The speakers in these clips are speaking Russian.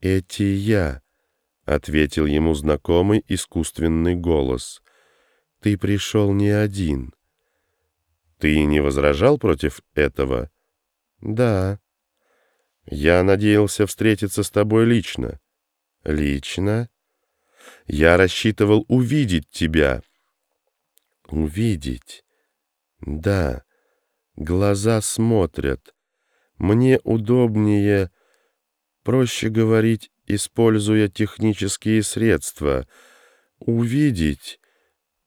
«Эти я», — ответил ему знакомый искусственный голос. «Ты пришел не один». «Ты не возражал против этого?» «Да». «Я надеялся встретиться с тобой лично». «Лично?» «Я рассчитывал увидеть тебя». «Увидеть?» «Да, глаза смотрят. Мне удобнее, проще говорить, используя технические средства. Увидеть?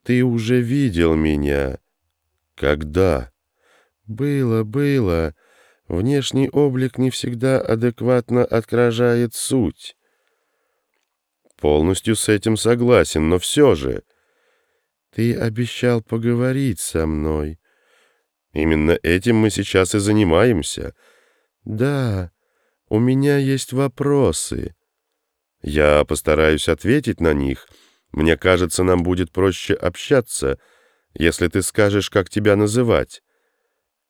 Ты уже видел меня». «Когда?» «Было, было. Внешний облик не всегда адекватно отражает суть». «Полностью с этим согласен, но все же...» «Ты обещал поговорить со мной». «Именно этим мы сейчас и занимаемся». «Да, у меня есть вопросы». «Я постараюсь ответить на них. Мне кажется, нам будет проще общаться, если ты скажешь, как тебя называть».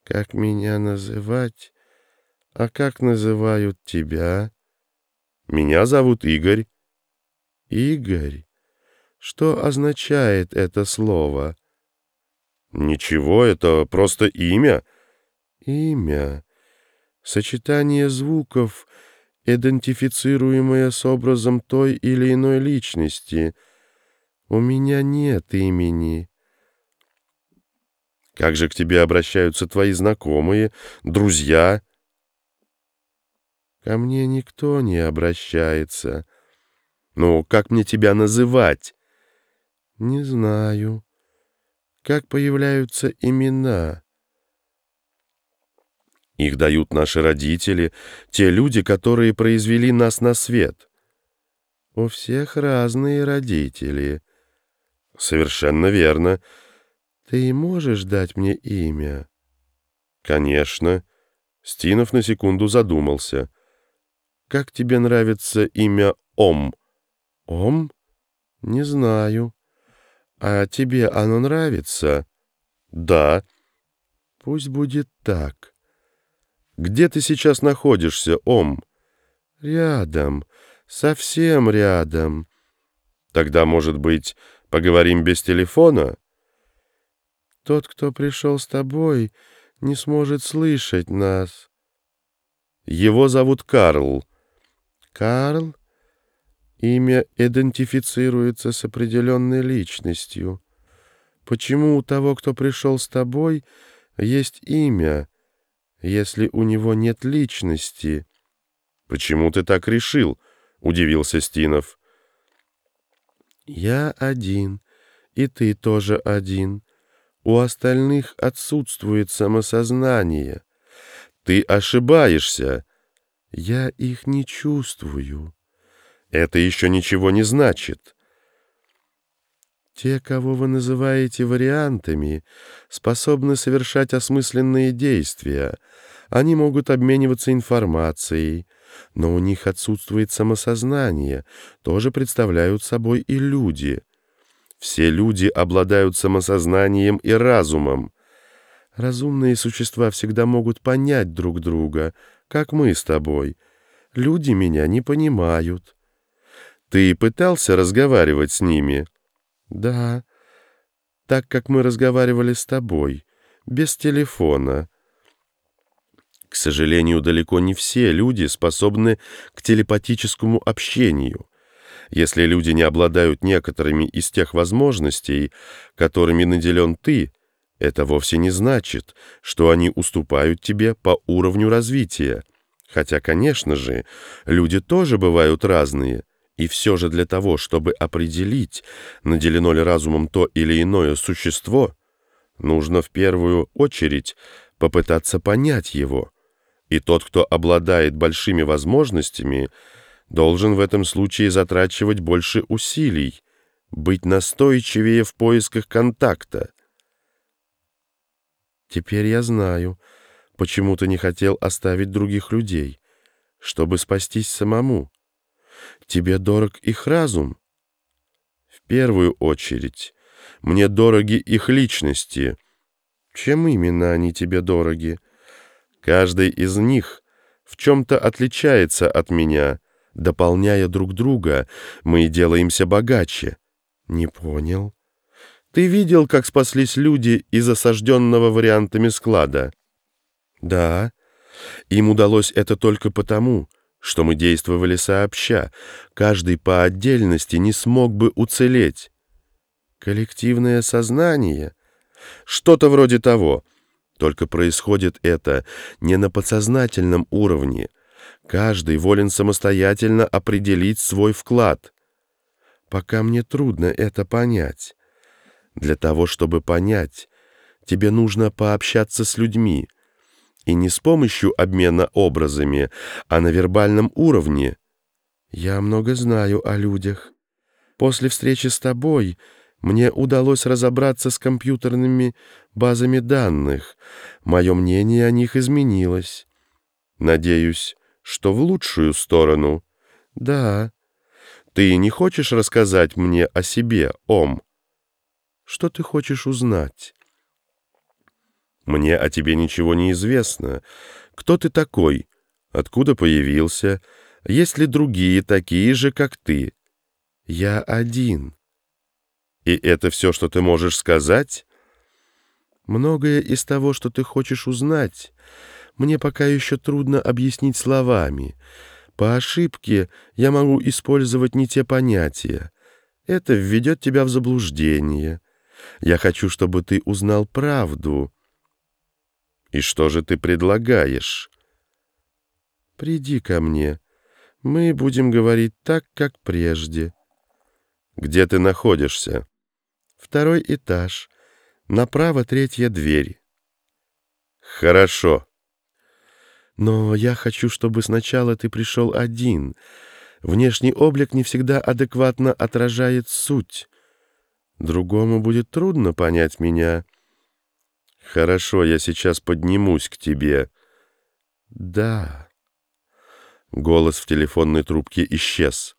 «Как меня называть? А как называют тебя?» «Меня зовут Игорь». «Игорь? Что означает это слово?» «Ничего, это просто имя». «Имя. Сочетание звуков, идентифицируемое с образом той или иной личности. У меня нет имени». «Как же к тебе обращаются твои знакомые, друзья?» «Ко мне никто не обращается». «Ну, как мне тебя называть?» «Не знаю. Как появляются имена?» «Их дают наши родители, те люди, которые произвели нас на свет». «У всех разные родители». «Совершенно верно. Ты можешь дать мне имя?» «Конечно». Стинов на секунду задумался. «Как тебе нравится имя Ом?» «Ом? Не знаю. А тебе оно нравится?» «Да». «Пусть будет так». «Где ты сейчас находишься, Ом?» «Рядом, совсем рядом». «Тогда, может быть, поговорим без телефона?» «Тот, кто пришел с тобой, не сможет слышать нас». «Его зовут Карл». «Карл?» Имя идентифицируется с определенной личностью. Почему у того, кто пришел с тобой, есть имя, если у него нет личности? «Почему ты так решил?» — удивился Стинов. «Я один, и ты тоже один. У остальных отсутствует самосознание. Ты ошибаешься. Я их не чувствую». Это еще ничего не значит. Те, кого вы называете вариантами, способны совершать осмысленные действия. Они могут обмениваться информацией, но у них отсутствует самосознание, тоже представляют собой и люди. Все люди обладают самосознанием и разумом. Разумные существа всегда могут понять друг друга, как мы с тобой. Люди меня не понимают. Ты пытался разговаривать с ними? Да, так как мы разговаривали с тобой, без телефона. К сожалению, далеко не все люди способны к телепатическому общению. Если люди не обладают некоторыми из тех возможностей, которыми наделен ты, это вовсе не значит, что они уступают тебе по уровню развития. Хотя, конечно же, люди тоже бывают разные — и все же для того, чтобы определить, наделено ли разумом то или иное существо, нужно в первую очередь попытаться понять его. И тот, кто обладает большими возможностями, должен в этом случае затрачивать больше усилий, быть настойчивее в поисках контакта. Теперь я знаю, почему ты не хотел оставить других людей, чтобы спастись самому. Тебе дорог их разум? В первую очередь, мне дороги их личности. Чем именно они тебе дороги? Каждый из них в чем-то отличается от меня, Дополняя друг друга, мы делаемся богаче. Не понял. Ты видел, как спаслись люди из осажденного вариантами склада? Да. Им удалось это только потому, что мы действовали сообща. Каждый по отдельности не смог бы уцелеть. Коллективное сознание? Что-то вроде того. Только происходит это не на подсознательном уровне. Каждый волен самостоятельно определить свой вклад. Пока мне трудно это понять. Для того, чтобы понять, тебе нужно пообщаться с людьми. И не с помощью обмена образами, а на вербальном уровне. Я много знаю о людях. После встречи с тобой мне удалось разобраться с компьютерными базами данных. Мое мнение о них изменилось. Надеюсь, что в лучшую сторону. Да. Ты не хочешь рассказать мне о себе, Ом? Что ты хочешь узнать? Мне о тебе ничего не известно. Кто ты такой? Откуда появился? Есть ли другие такие же, как ты? Я один. И это все, что ты можешь сказать? Многое из того, что ты хочешь узнать, мне пока еще трудно объяснить словами. По ошибке я могу использовать не те понятия. Это введет тебя в заблуждение. Я хочу, чтобы ты узнал правду. И что же ты предлагаешь? Приди ко мне. Мы будем говорить так, как прежде. Где ты находишься? Второй этаж. Направо третья дверь. Хорошо. Но я хочу, чтобы сначала ты пришел один. Внешний облик не всегда адекватно отражает суть. Другому будет трудно понять меня. Хорошо, я сейчас поднимусь к тебе. Да. Голос в телефонной трубке исчез.